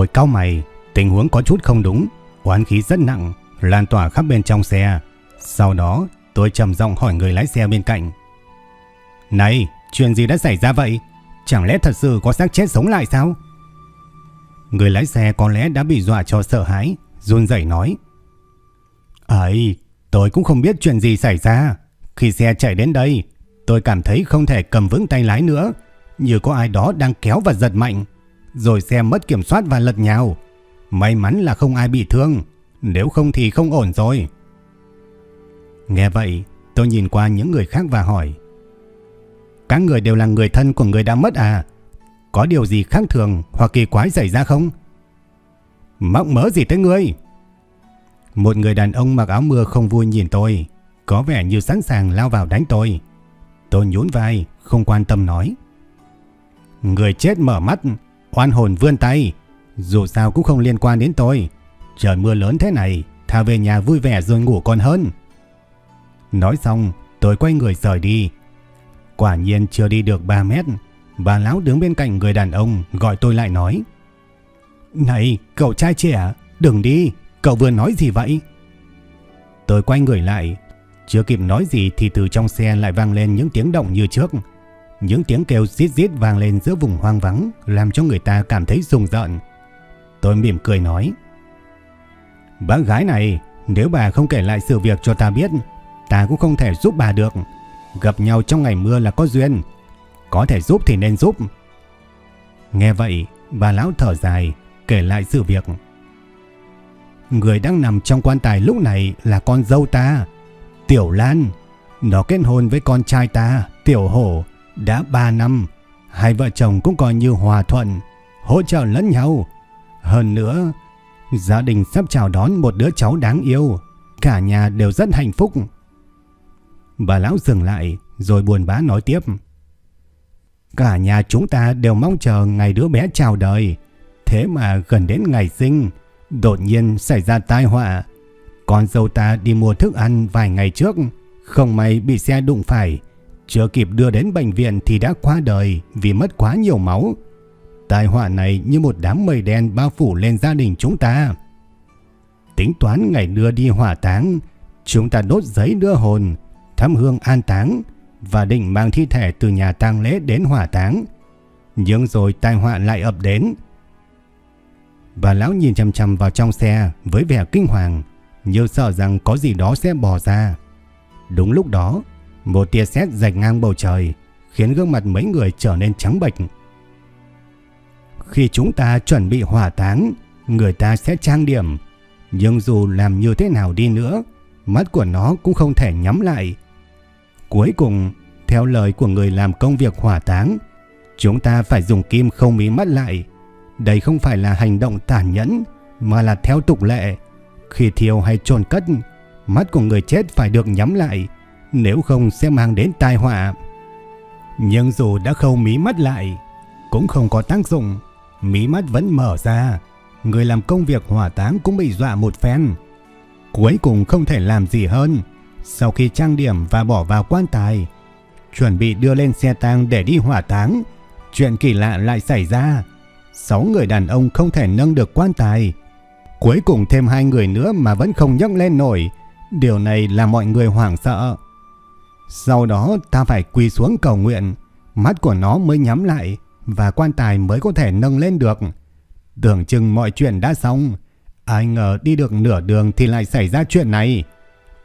Tôi cao mày, tình huống có chút không đúng, oán khí rất nặng, lan tỏa khắp bên trong xe. Sau đó, tôi trầm giọng hỏi người lái xe bên cạnh. Này, chuyện gì đã xảy ra vậy? Chẳng lẽ thật sự có xác chết sống lại sao? Người lái xe có lẽ đã bị dọa cho sợ hãi, run rẩy nói. Ấy, tôi cũng không biết chuyện gì xảy ra. Khi xe chạy đến đây, tôi cảm thấy không thể cầm vững tay lái nữa, như có ai đó đang kéo và giật mạnh rồi xe mất kiểm soát và lật nhào. May mắn là không ai bị thương, nếu không thì không ổn rồi. Nghe vậy, tôi nhìn qua những người khác và hỏi. Các người đều là người thân của người đã mất à? Có điều gì khác thường hoặc kỳ quái xảy ra không? Mắc mớ gì tới ngươi? Một người đàn ông mặc áo mưa không vui nhìn tôi, có vẻ như sẵn sàng lao vào đánh tôi. Tôi nhún vai, không quan tâm nói. Người chết mở mắt, Oan hồn vươn tay, dù sao cũng không liên quan đến tôi. Trời mưa lớn thế này, thà về nhà vui vẻ rồi ngủ còn hơn. Nói xong, tôi quay người rời đi. Quả nhiên chưa đi được 3 mét, bà lão đứng bên cạnh người đàn ông gọi tôi lại nói. Này, cậu trai trẻ, đừng đi, cậu vừa nói gì vậy? Tôi quay người lại, chưa kịp nói gì thì từ trong xe lại vang lên những tiếng động như trước. Những tiếng kêu rít rít vang lên giữa vùng hoang vắng làm cho người ta cảm thấy rùng rợn. Tôi mỉm cười nói. Bác gái này, nếu bà không kể lại sự việc cho ta biết, ta cũng không thể giúp bà được. Gặp nhau trong ngày mưa là có duyên. Có thể giúp thì nên giúp. Nghe vậy, bà lão thở dài, kể lại sự việc. Người đang nằm trong quan tài lúc này là con dâu ta, Tiểu Lan. Nó kết hôn với con trai ta, Tiểu Hổ, đã 3 năm, hai vợ chồng cũng coi như hòa thuận, hỗ trợ lẫn nhau. Hơn nữa, gia đình sắp chào đón một đứa cháu đáng yêu, cả nhà đều rất hạnh phúc. Bà lão dừng lại rồi buồn bã nói tiếp. Cả nhà chúng ta đều mong chờ ngày đứa bé chào đời, thế mà gần đến ngày sinh, đột nhiên xảy ra tai họa. Con dâu ta đi mua thức ăn vài ngày trước, không may bị xe đụng phải, chưa kịp đưa đến bệnh viện thì đã qua đời vì mất quá nhiều máu. Tai họa này như một đám mây đen bao phủ lên gia đình chúng ta. Tính toán ngày đưa đi hỏa táng, chúng ta đốt giấy đưa hồn, thắp hương an táng và định mang thi thể từ nhà tang lễ đến hỏa táng. Nhưng rồi tai họa lại ập đến. Bà lão nhìn chăm chăm vào trong xe với vẻ kinh hoàng, như sợ rằng có gì đó sẽ bò ra. Đúng lúc đó, một tia sét rạch ngang bầu trời, khiến gương mặt mấy người trở nên trắng bệch. Khi chúng ta chuẩn bị hỏa táng, người ta sẽ trang điểm, nhưng dù làm như thế nào đi nữa, mắt của nó cũng không thể nhắm lại. Cuối cùng, theo lời của người làm công việc hỏa táng, chúng ta phải dùng kim không mí mắt lại. Đây không phải là hành động tàn nhẫn, mà là theo tục lệ. Khi thiêu hay chôn cất, mắt của người chết phải được nhắm lại, nếu không sẽ mang đến tai họa. Nhưng dù đã khâu mí mắt lại, cũng không có tác dụng, mí mắt vẫn mở ra, người làm công việc hỏa táng cũng bị dọa một phen. Cuối cùng không thể làm gì hơn, sau khi trang điểm và bỏ vào quan tài, chuẩn bị đưa lên xe tang để đi hỏa táng, chuyện kỳ lạ lại xảy ra. Sáu người đàn ông không thể nâng được quan tài. Cuối cùng thêm hai người nữa mà vẫn không nhấc lên nổi. Điều này làm mọi người hoảng sợ. Sau đó ta phải quỳ xuống cầu nguyện, mắt của nó mới nhắm lại và quan tài mới có thể nâng lên được. Tưởng chừng mọi chuyện đã xong, ai ngờ đi được nửa đường thì lại xảy ra chuyện này.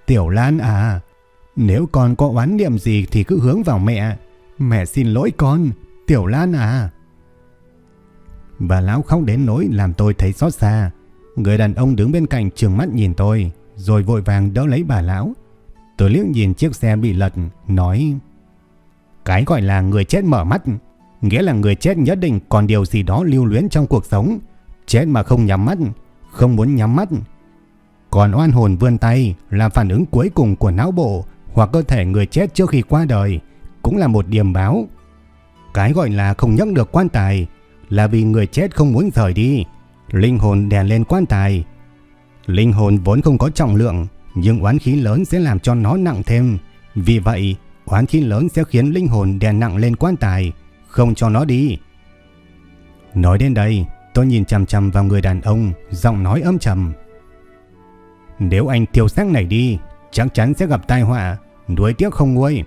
Tiểu Lan à, Nếu con có oán niệm gì thì cứ hướng vào mẹ. Mẹ xin lỗi con, Tiểu Lan à. Bà lão khóc đến nỗi làm tôi thấy xót xa. Người đàn ông đứng bên cạnh trường mắt nhìn tôi, rồi vội vàng đỡ lấy bà lão. Tôi liếc nhìn chiếc xe bị lật, nói Cái gọi là người chết mở mắt, nghĩa là người chết nhất định còn điều gì đó lưu luyến trong cuộc sống. Chết mà không nhắm mắt, không muốn nhắm mắt. Còn oan hồn vươn tay là phản ứng cuối cùng của não bộ hoặc cơ thể người chết trước khi qua đời, cũng là một điểm báo. Cái gọi là không nhấc được quan tài là vì người chết không muốn rời đi. Linh hồn đè lên quan tài. Linh hồn vốn không có trọng lượng, nhưng oán khí lớn sẽ làm cho nó nặng thêm. Vì vậy, oán khí lớn sẽ khiến linh hồn đè nặng lên quan tài, không cho nó đi. Nói đến đây, tôi nhìn chằm chằm vào người đàn ông, giọng nói âm trầm. Nếu anh tiêu xác này đi, chắc chắn sẽ gặp tai họa, đuối tiếc không nguôi.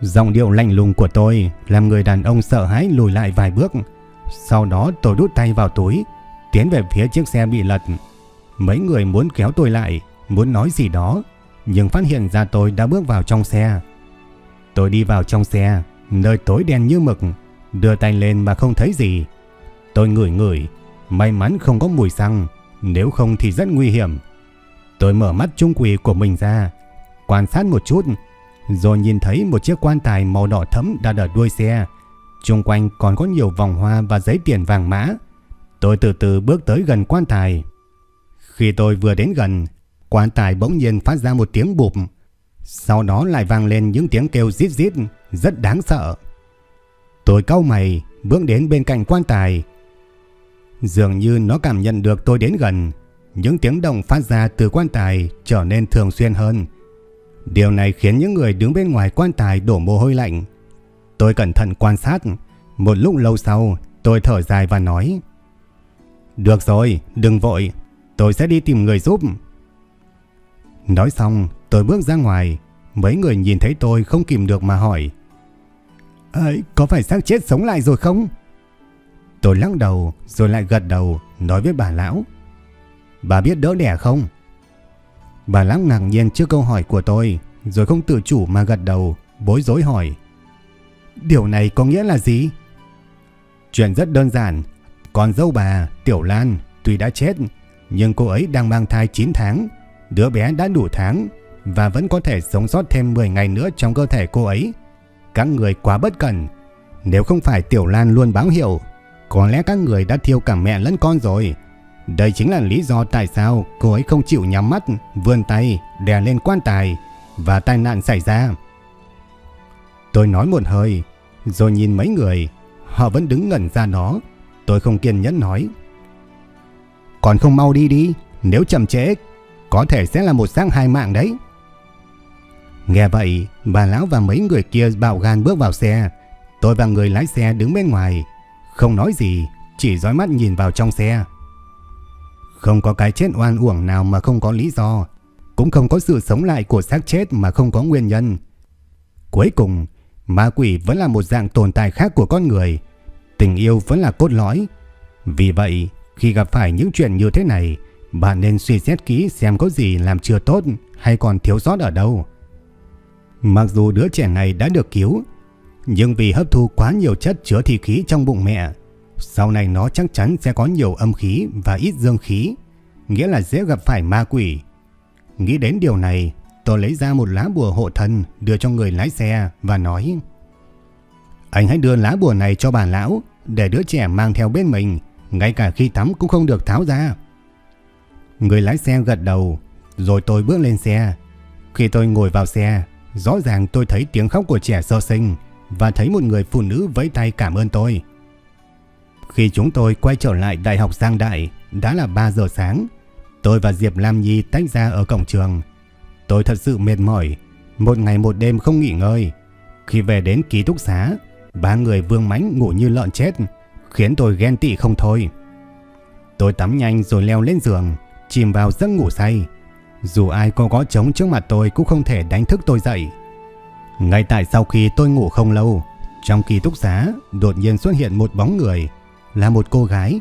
Giọng điệu lạnh lùng của tôi làm người đàn ông sợ hãi lùi lại vài bước. Sau đó tôi đút tay vào túi, tiến về phía chiếc xe bị lật. Mấy người muốn kéo tôi lại, muốn nói gì đó, nhưng phát hiện ra tôi đã bước vào trong xe. Tôi đi vào trong xe, nơi tối đen như mực, đưa tay lên mà không thấy gì. Tôi ngửi ngửi, may mắn không có mùi xăng, nếu không thì rất nguy hiểm. Tôi mở mắt trung quỷ của mình ra, quan sát một chút, rồi nhìn thấy một chiếc quan tài màu đỏ thẫm đặt ở đuôi xe. Trung quanh còn có nhiều vòng hoa và giấy tiền vàng mã. Tôi từ từ bước tới gần quan tài. Khi tôi vừa đến gần, quan tài bỗng nhiên phát ra một tiếng bụp. Sau đó lại vang lên những tiếng kêu rít rít, rất đáng sợ. Tôi cau mày, bước đến bên cạnh quan tài. Dường như nó cảm nhận được tôi đến gần. Những tiếng động phát ra từ quan tài trở nên thường xuyên hơn. Điều này khiến những người đứng bên ngoài quan tài đổ mồ hôi lạnh. Tôi cẩn thận quan sát. Một lúc lâu sau, tôi thở dài và nói Được rồi, đừng vội. Tôi sẽ đi tìm người giúp. Nói xong, tôi bước ra ngoài. Mấy người nhìn thấy tôi không kìm được mà hỏi Ơi, có phải xác chết sống lại rồi không? Tôi lắc đầu rồi lại gật đầu nói với bà lão Bà biết đỡ đẻ không? Bà lão ngạc nhiên trước câu hỏi của tôi, rồi không tự chủ mà gật đầu, bối rối hỏi. Điều này có nghĩa là gì? Chuyện rất đơn giản. Con dâu bà, Tiểu Lan, tuy đã chết, nhưng cô ấy đang mang thai 9 tháng. Đứa bé đã đủ tháng và vẫn có thể sống sót thêm 10 ngày nữa trong cơ thể cô ấy. Các người quá bất cẩn. Nếu không phải Tiểu Lan luôn báo hiệu, có lẽ các người đã thiêu cả mẹ lẫn con rồi. Đây chính là lý do tại sao cô ấy không chịu nhắm mắt, vươn tay, đè lên quan tài và tai nạn xảy ra. Tôi nói một hơi, rồi nhìn mấy người, họ vẫn đứng ngẩn ra nó. Tôi không kiên nhẫn nói. Còn không mau đi đi, nếu chậm trễ, có thể sẽ là một xác hai mạng đấy. Nghe vậy, bà lão và mấy người kia bạo gan bước vào xe. Tôi và người lái xe đứng bên ngoài, không nói gì, chỉ dõi mắt nhìn vào trong xe. Không có cái chết oan uổng nào mà không có lý do, cũng không có sự sống lại của xác chết mà không có nguyên nhân. Cuối cùng, ma quỷ vẫn là một dạng tồn tại khác của con người. Tình yêu vẫn là cốt lõi. Vì vậy, khi gặp phải những chuyện như thế này, bạn nên suy xét kỹ xem có gì làm chưa tốt hay còn thiếu sót ở đâu. Mặc dù đứa trẻ này đã được cứu, nhưng vì hấp thu quá nhiều chất chứa thi khí trong bụng mẹ, sau này nó chắc chắn sẽ có nhiều âm khí và ít dương khí, nghĩa là dễ gặp phải ma quỷ. Nghĩ đến điều này, tôi lấy ra một lá bùa hộ thân đưa cho người lái xe và nói Anh hãy đưa lá bùa này cho bà lão để đứa trẻ mang theo bên mình, ngay cả khi tắm cũng không được tháo ra. Người lái xe gật đầu, rồi tôi bước lên xe. Khi tôi ngồi vào xe, rõ ràng tôi thấy tiếng khóc của trẻ sơ sinh và thấy một người phụ nữ vẫy tay cảm ơn tôi. Khi chúng tôi quay trở lại Đại học Giang Đại, đã là 3 giờ sáng. Tôi và Diệp Lam Nhi tách ra ở cổng trường. Tôi thật sự mệt mỏi, một ngày một đêm không nghỉ ngơi. Khi về đến ký túc xá, ba người vương mánh ngủ như lợn chết, khiến tôi ghen tị không thôi. Tôi tắm nhanh rồi leo lên giường, chìm vào giấc ngủ say. Dù ai có gõ trống trước mặt tôi cũng không thể đánh thức tôi dậy. Ngay tại sau khi tôi ngủ không lâu, trong ký túc xá đột nhiên xuất hiện một bóng người là một cô gái.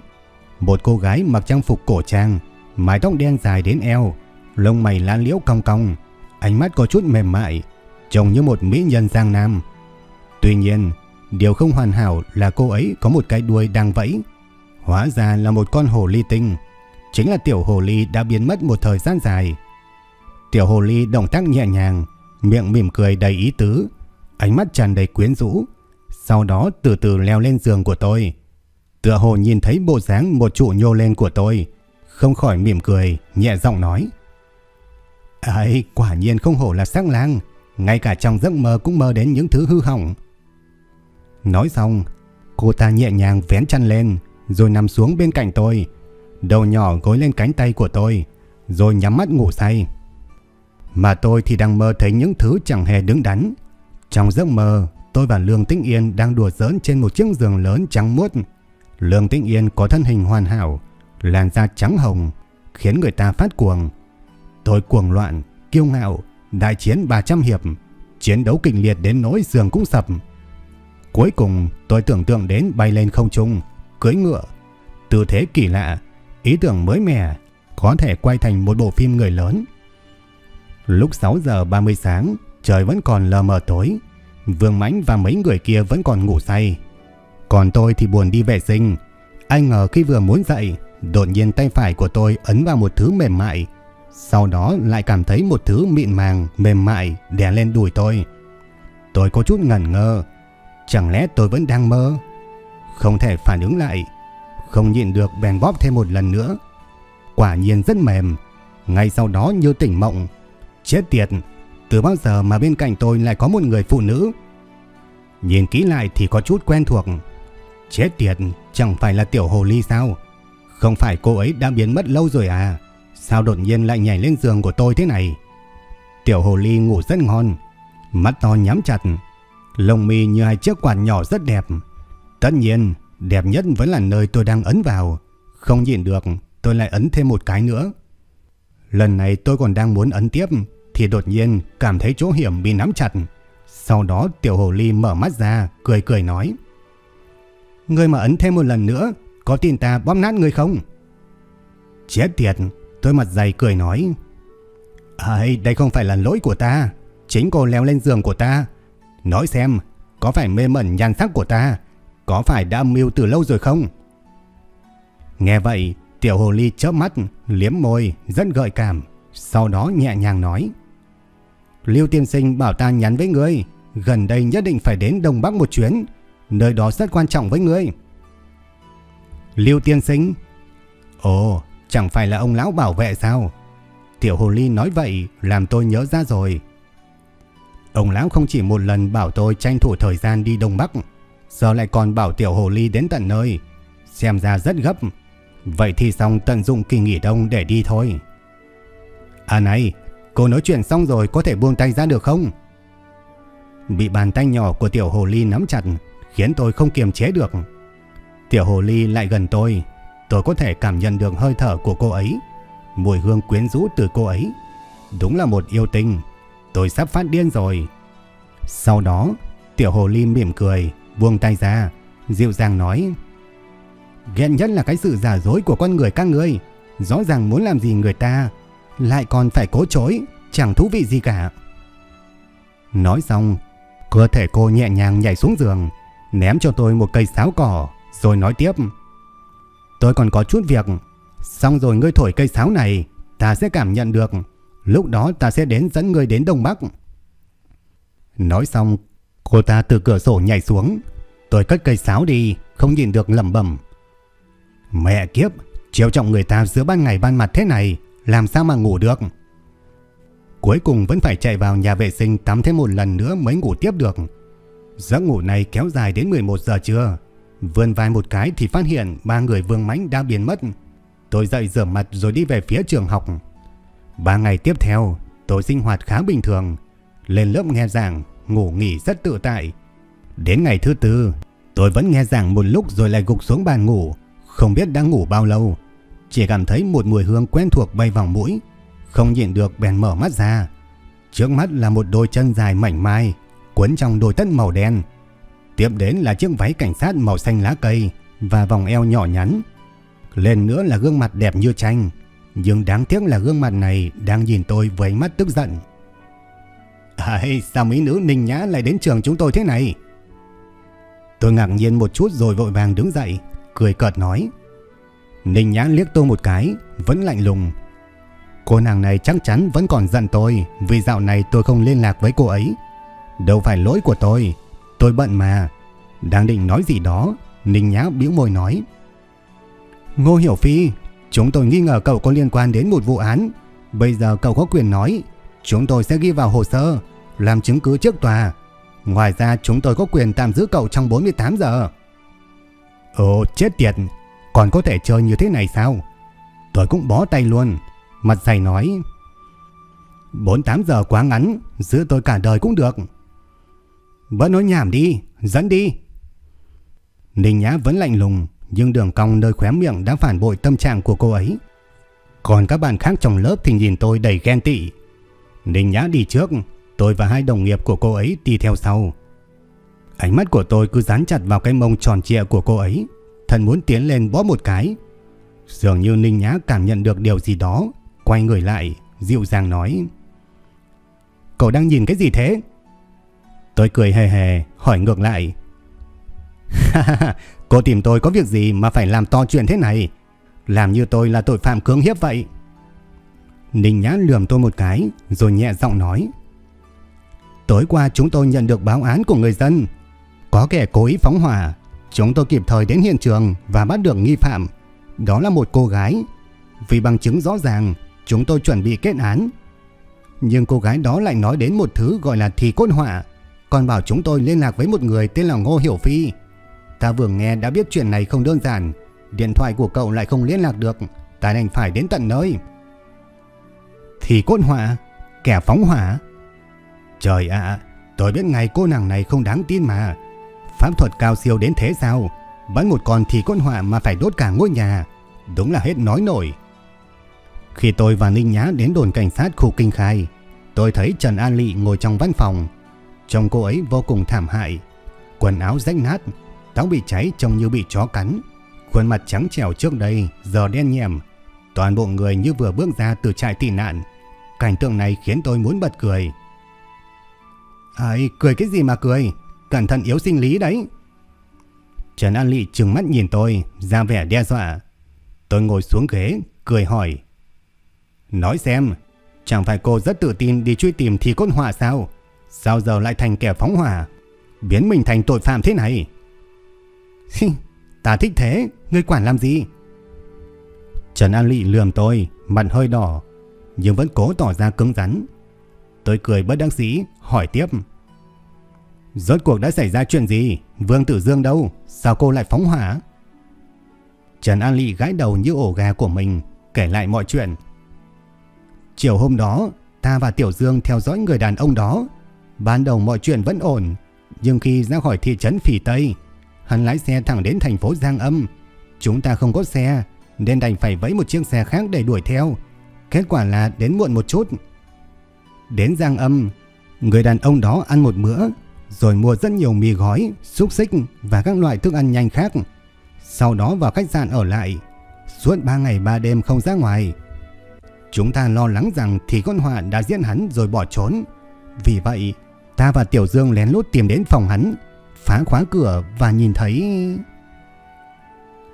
Một cô gái mặc trang phục cổ trang, mái tóc đen dài đến eo, lông mày lan liễu cong cong. ánh mắt có chút mềm mại, trông như một mỹ nhân giang nam. Tuy nhiên, điều không hoàn hảo là cô ấy có một cái đuôi đang vẫy. Hóa ra là một con hồ ly tinh. Chính là tiểu hồ ly đã biến mất một thời gian dài. Tiểu hồ ly động tác nhẹ nhàng, miệng mỉm cười đầy ý tứ, ánh mắt tràn đầy quyến rũ. Sau đó từ từ leo lên giường của tôi. Tựa hồ nhìn thấy bộ dáng một trụ nhô lên của tôi, không khỏi mỉm cười, nhẹ giọng nói. Ấy, quả nhiên không hổ là sắc lang, ngay cả trong giấc mơ cũng mơ đến những thứ hư hỏng. Nói xong, cô ta nhẹ nhàng vén chăn lên, rồi nằm xuống bên cạnh tôi, đầu nhỏ gối lên cánh tay của tôi, rồi nhắm mắt ngủ say. Mà tôi thì đang mơ thấy những thứ chẳng hề đứng đắn. Trong giấc mơ, tôi và Lương Tĩnh Yên đang đùa giỡn trên một chiếc giường lớn trắng muốt. Lương Tĩnh Yên có thân hình hoàn hảo, làn da trắng hồng, khiến người ta phát cuồng. Tôi cuồng loạn, kiêu ngạo, đại chiến 300 hiệp, chiến đấu kịch liệt đến nỗi giường cũng sập. Cuối cùng tôi tưởng tượng đến bay lên không trung, cưỡi ngựa. Tư thế kỳ lạ, ý tưởng mới mẻ, có thể quay thành một bộ phim người lớn. Lúc 6 giờ 30 sáng, trời vẫn còn lờ mờ tối. Vương Mãnh và mấy người kia vẫn còn ngủ say. Còn tôi thì buồn đi vệ sinh. Ai ngờ khi vừa muốn dậy, đột nhiên tay phải của tôi ấn vào một thứ mềm mại. Sau đó lại cảm thấy một thứ mịn màng, mềm mại đè lên đùi tôi. Tôi có chút ngẩn ngơ. Chẳng lẽ tôi vẫn đang mơ? Không thể phản ứng lại. Không nhịn được bèn bóp thêm một lần nữa. Quả nhiên rất mềm. Ngay sau đó như tỉnh mộng. Chết tiệt, từ bao giờ mà bên cạnh tôi lại có một người phụ nữ? Nhìn kỹ lại thì có chút quen thuộc. Chết tiệt, chẳng phải là tiểu hồ ly sao? Không phải cô ấy đã biến mất lâu rồi à? Sao đột nhiên lại nhảy lên giường của tôi thế này? Tiểu hồ ly ngủ rất ngon, mắt to nhắm chặt, lông mi như hai chiếc quạt nhỏ rất đẹp. Tất nhiên, đẹp nhất vẫn là nơi tôi đang ấn vào. Không nhịn được, tôi lại ấn thêm một cái nữa. Lần này tôi còn đang muốn ấn tiếp thì đột nhiên cảm thấy chỗ hiểm bị nắm chặt. Sau đó tiểu hồ ly mở mắt ra, cười cười nói. Ngươi mà ấn thêm một lần nữa, có tin ta bóp nát ngươi không? Chết tiệt, tôi mặt dày cười nói. Ây, đây không phải là lỗi của ta. Chính cô leo lên giường của ta. Nói xem, có phải mê mẩn nhan sắc của ta? Có phải đã mưu từ lâu rồi không? Nghe vậy, tiểu hồ ly chớp mắt, liếm môi, rất gợi cảm. Sau đó nhẹ nhàng nói. Lưu tiên sinh bảo ta nhắn với ngươi, gần đây nhất định phải đến Đông Bắc một chuyến, nơi đó rất quan trọng với ngươi. Lưu tiên sinh? Ồ, chẳng phải là ông lão bảo vệ sao? Tiểu hồ ly nói vậy làm tôi nhớ ra rồi. Ông lão không chỉ một lần bảo tôi tranh thủ thời gian đi Đông Bắc, giờ lại còn bảo tiểu hồ ly đến tận nơi. Xem ra rất gấp. Vậy thì xong tận dụng kỳ nghỉ đông để đi thôi. À này, cô nói chuyện xong rồi có thể buông tay ra được không? Bị bàn tay nhỏ của tiểu hồ ly nắm chặt khiến tôi không kiềm chế được. Tiểu hồ ly lại gần tôi, tôi có thể cảm nhận được hơi thở của cô ấy, mùi hương quyến rũ từ cô ấy. Đúng là một yêu tinh, tôi sắp phát điên rồi. Sau đó, tiểu hồ ly mỉm cười, buông tay ra, dịu dàng nói. ghen nhất là cái sự giả dối của con người các ngươi, rõ ràng muốn làm gì người ta, lại còn phải cố chối, chẳng thú vị gì cả. Nói xong, cơ thể cô nhẹ nhàng nhảy xuống giường, ném cho tôi một cây sáo cỏ, rồi nói tiếp. Tôi còn có chút việc, xong rồi ngươi thổi cây sáo này, ta sẽ cảm nhận được, lúc đó ta sẽ đến dẫn ngươi đến Đông Bắc. Nói xong, cô ta từ cửa sổ nhảy xuống, tôi cất cây sáo đi, không nhìn được lẩm bẩm. Mẹ kiếp, chiều trọng người ta giữa ban ngày ban mặt thế này, làm sao mà ngủ được. Cuối cùng vẫn phải chạy vào nhà vệ sinh tắm thêm một lần nữa mới ngủ tiếp được. Giấc ngủ này kéo dài đến 11 giờ trưa. Vươn vai một cái thì phát hiện ba người vương mãnh đã biến mất. Tôi dậy rửa mặt rồi đi về phía trường học. Ba ngày tiếp theo, tôi sinh hoạt khá bình thường. Lên lớp nghe giảng, ngủ nghỉ rất tự tại. Đến ngày thứ tư, tôi vẫn nghe giảng một lúc rồi lại gục xuống bàn ngủ. Không biết đã ngủ bao lâu. Chỉ cảm thấy một mùi hương quen thuộc bay vào mũi. Không nhịn được bèn mở mắt ra. Trước mắt là một đôi chân dài mảnh mai, cuốn trong đôi tất màu đen. Tiếp đến là chiếc váy cảnh sát màu xanh lá cây và vòng eo nhỏ nhắn. Lên nữa là gương mặt đẹp như tranh. Nhưng đáng tiếc là gương mặt này đang nhìn tôi với mắt tức giận. Ai, sao mỹ nữ Ninh Nhã lại đến trường chúng tôi thế này? Tôi ngạc nhiên một chút rồi vội vàng đứng dậy, cười cợt nói. Ninh Nhã liếc tôi một cái, vẫn lạnh lùng. Cô nàng này chắc chắn vẫn còn giận tôi vì dạo này tôi không liên lạc với cô ấy. Đâu phải lỗi của tôi, tôi bận mà. Đang định nói gì đó, Ninh Nhã bĩu môi nói. Ngô Hiểu Phi, chúng tôi nghi ngờ cậu có liên quan đến một vụ án. Bây giờ cậu có quyền nói, chúng tôi sẽ ghi vào hồ sơ, làm chứng cứ trước tòa. Ngoài ra chúng tôi có quyền tạm giữ cậu trong 48 giờ. Ồ chết tiệt, còn có thể chơi như thế này sao? Tôi cũng bó tay luôn. Mặt dày nói 48 giờ quá ngắn Giữ tôi cả đời cũng được Bớt nói nhảm đi Dẫn đi Ninh Nhã vẫn lạnh lùng Nhưng đường cong nơi khóe miệng đã phản bội tâm trạng của cô ấy Còn các bạn khác trong lớp thì nhìn tôi đầy ghen tị Ninh Nhã đi trước Tôi và hai đồng nghiệp của cô ấy đi theo sau. Ánh mắt của tôi cứ dán chặt vào cái mông tròn trịa của cô ấy. Thần muốn tiến lên bóp một cái. Dường như Ninh Nhã cảm nhận được điều gì đó. Quay người lại, Dịu dàng nói. Cậu đang nhìn cái gì thế? Tôi cười hề hề, hỏi ngược lại. Cô tìm tôi có việc gì mà phải làm to chuyện thế này? Làm như tôi là tội phạm cưỡng hiếp vậy. Ninh Nhã lườm tôi một cái, Rồi nhẹ giọng nói. Tối qua chúng tôi nhận được báo án của người dân Có kẻ cố ý phóng hỏa Chúng tôi kịp thời đến hiện trường Và bắt được nghi phạm Đó là một cô gái Vì bằng chứng rõ ràng, Chúng tôi chuẩn bị kết án. Nhưng cô gái đó lại nói đến một thứ gọi là thì cốt họa. Còn bảo chúng tôi liên lạc với một người tên là Ngô Hiểu Phi. Ta vừa nghe đã biết chuyện này không đơn giản. Điện thoại của cậu lại không liên lạc được. Ta đành phải đến tận nơi. Thì cốt họa? Kẻ phóng hỏa? Trời ạ, tôi biết ngày cô nàng này không đáng tin mà. Pháp thuật cao siêu đến thế sao? Bắn một con thì con họa mà phải đốt cả ngôi nhà. Đúng là hết nói nổi. Khi tôi và Ninh Nhã đến đồn cảnh sát khu kinh khai, tôi thấy Trần An Lị ngồi trong văn phòng. Trông cô ấy vô cùng thảm hại, quần áo rách nát, tóc bị cháy trông như bị chó cắn, khuôn mặt trắng trẻo trước đây giờ đen nhèm, toàn bộ người như vừa bước ra từ trại tị nạn. Cảnh tượng này khiến tôi muốn bật cười. Ai, cười cái gì mà cười, cẩn thận yếu sinh lý đấy. Trần An Lị trừng mắt nhìn tôi, ra vẻ đe dọa. Tôi ngồi xuống ghế, cười hỏi. Nói xem, chẳng phải cô rất tự tin đi truy tìm thì cốt hỏa sao? Sao giờ lại thành kẻ phóng hỏa? Biến mình thành tội phạm thế này? Ta thích thế, ngươi quản làm gì? Trần An Lị lườm tôi, mặt hơi đỏ, nhưng vẫn cố tỏ ra cứng rắn. Tôi cười bất đắc dĩ, hỏi tiếp. Rốt cuộc đã xảy ra chuyện gì? Vương Tử Dương đâu? Sao cô lại phóng hỏa? Trần An Lị gãi đầu như ổ gà của mình, kể lại mọi chuyện. Chiều hôm đó, ta và Tiểu Dương theo dõi người đàn ông đó. Ban đầu mọi chuyện vẫn ổn, nhưng khi ra khỏi thị trấn Phỉ Tây, hắn lái xe thẳng đến thành phố Giang Âm. Chúng ta không có xe, nên đành phải vẫy một chiếc xe khác để đuổi theo. Kết quả là đến muộn một chút. Đến Giang Âm, người đàn ông đó ăn một bữa, rồi mua rất nhiều mì gói, xúc xích và các loại thức ăn nhanh khác. Sau đó vào khách sạn ở lại, suốt 3 ngày 3 đêm không ra ngoài. Chúng ta lo lắng rằng thì con họa đã giết hắn rồi bỏ trốn. Vì vậy, ta và Tiểu Dương lén lút tìm đến phòng hắn, phá khóa cửa và nhìn thấy...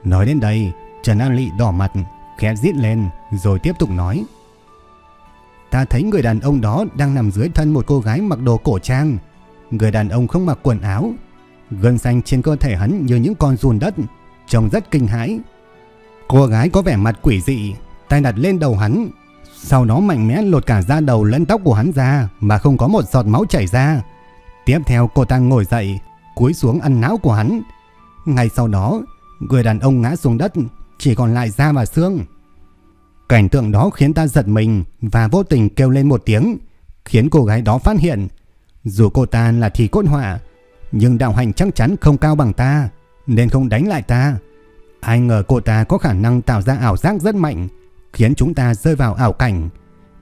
Nói đến đây, Trần An Lị đỏ mặt, khẽ rít lên rồi tiếp tục nói. Ta thấy người đàn ông đó đang nằm dưới thân một cô gái mặc đồ cổ trang. Người đàn ông không mặc quần áo. Gân xanh trên cơ thể hắn như những con rùn đất, trông rất kinh hãi. Cô gái có vẻ mặt quỷ dị, tay đặt lên đầu hắn sau đó mạnh mẽ lột cả da đầu lẫn tóc của hắn ra mà không có một giọt máu chảy ra. Tiếp theo cô ta ngồi dậy, cúi xuống ăn não của hắn. Ngay sau đó, người đàn ông ngã xuống đất, chỉ còn lại da và xương. Cảnh tượng đó khiến ta giật mình và vô tình kêu lên một tiếng, khiến cô gái đó phát hiện. Dù cô ta là thì cốt họa, nhưng đạo hành chắc chắn không cao bằng ta, nên không đánh lại ta. Ai ngờ cô ta có khả năng tạo ra ảo giác rất mạnh, khiến chúng ta rơi vào ảo cảnh.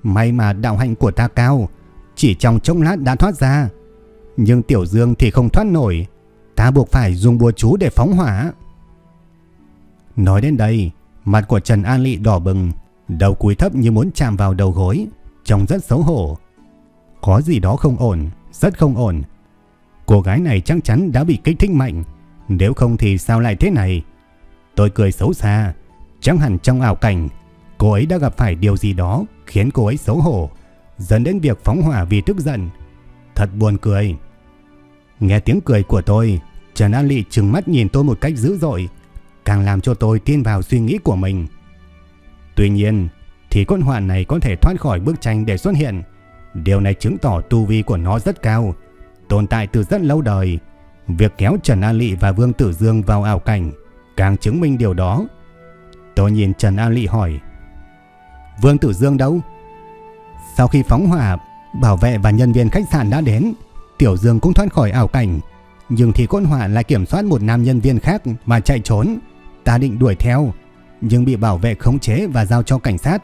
May mà đạo hạnh của ta cao, chỉ trong chốc lát đã thoát ra. Nhưng Tiểu Dương thì không thoát nổi, ta buộc phải dùng bùa chú để phóng hỏa. Nói đến đây, mặt của Trần An Lị đỏ bừng, đầu cúi thấp như muốn chạm vào đầu gối, trông rất xấu hổ. Có gì đó không ổn, rất không ổn. Cô gái này chắc chắn đã bị kích thích mạnh, nếu không thì sao lại thế này? Tôi cười xấu xa, chẳng hẳn trong ảo cảnh, cô ấy đã gặp phải điều gì đó khiến cô ấy xấu hổ, dẫn đến việc phóng hỏa vì tức giận. Thật buồn cười. Nghe tiếng cười của tôi, Trần An Lị trừng mắt nhìn tôi một cách dữ dội, càng làm cho tôi tin vào suy nghĩ của mình. Tuy nhiên, thì con hoạn này có thể thoát khỏi bức tranh để xuất hiện. Điều này chứng tỏ tu vi của nó rất cao, tồn tại từ rất lâu đời. Việc kéo Trần An Lị và Vương Tử Dương vào ảo cảnh càng chứng minh điều đó. Tôi nhìn Trần An Lị hỏi, Vương Tử Dương đâu? Sau khi phóng hỏa, bảo vệ và nhân viên khách sạn đã đến, Tiểu Dương cũng thoát khỏi ảo cảnh, nhưng thì con hỏa lại kiểm soát một nam nhân viên khác và chạy trốn. Ta định đuổi theo, nhưng bị bảo vệ khống chế và giao cho cảnh sát,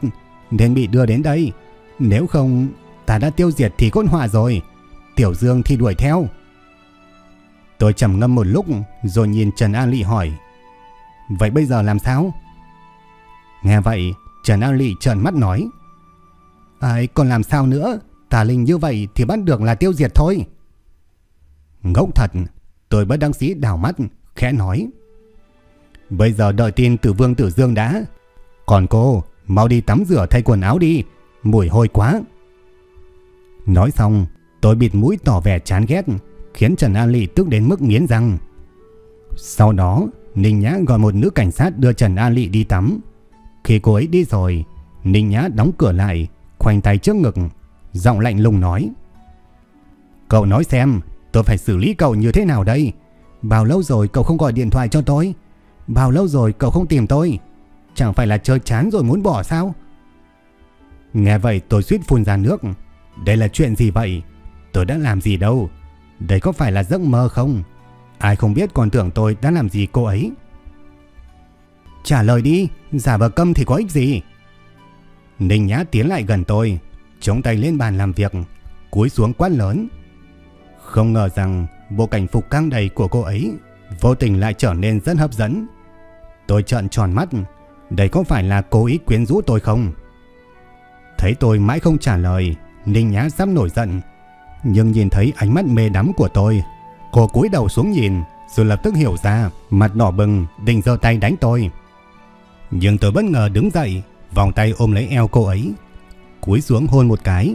nên bị đưa đến đây. Nếu không, ta đã tiêu diệt thì con hỏa rồi. Tiểu Dương thì đuổi theo. Tôi trầm ngâm một lúc rồi nhìn Trần An Lị hỏi. Vậy bây giờ làm sao? Nghe vậy, Trần An Lị trợn mắt nói. Ai còn làm sao nữa? Tà linh như vậy thì bắt được là tiêu diệt thôi. Ngốc thật, tôi bất đăng sĩ đảo mắt, khẽ nói. Bây giờ đợi tin từ Vương Tử Dương đã. Còn cô, mau đi tắm rửa thay quần áo đi, mùi hôi quá. Nói xong, tôi bịt mũi tỏ vẻ chán ghét, khiến Trần An Lị tức đến mức nghiến răng. Sau đó, Ninh Nhã gọi một nữ cảnh sát đưa Trần An Lị đi tắm. Khi cô ấy đi rồi, Ninh Nhã đóng cửa lại, khoanh tay trước ngực, giọng lạnh lùng nói. Cậu nói xem, tôi phải xử lý cậu như thế nào đây? Bao lâu rồi cậu không gọi điện thoại cho tôi? Bao lâu rồi cậu không tìm tôi? Chẳng phải là chơi chán rồi muốn bỏ sao? Nghe vậy tôi suýt phun ra nước. Đây là chuyện gì vậy? Tôi đã làm gì đâu? Đây có phải là giấc mơ không? Ai không biết còn tưởng tôi đã làm gì cô ấy? Trả lời đi, giả vờ câm thì có ích gì? Ninh Nhã tiến lại gần tôi, chống tay lên bàn làm việc, cúi xuống quát lớn. Không ngờ rằng bộ cảnh phục căng đầy của cô ấy vô tình lại trở nên rất hấp dẫn. Tôi trợn tròn mắt, đây có phải là cố ý quyến rũ tôi không? Thấy tôi mãi không trả lời, Ninh Nhã sắp nổi giận, nhưng nhìn thấy ánh mắt mê đắm của tôi, cô cúi đầu xuống nhìn, rồi lập tức hiểu ra, mặt đỏ bừng, định giơ tay đánh tôi. Nhưng tôi bất ngờ đứng dậy, vòng tay ôm lấy eo cô ấy, cúi xuống hôn một cái.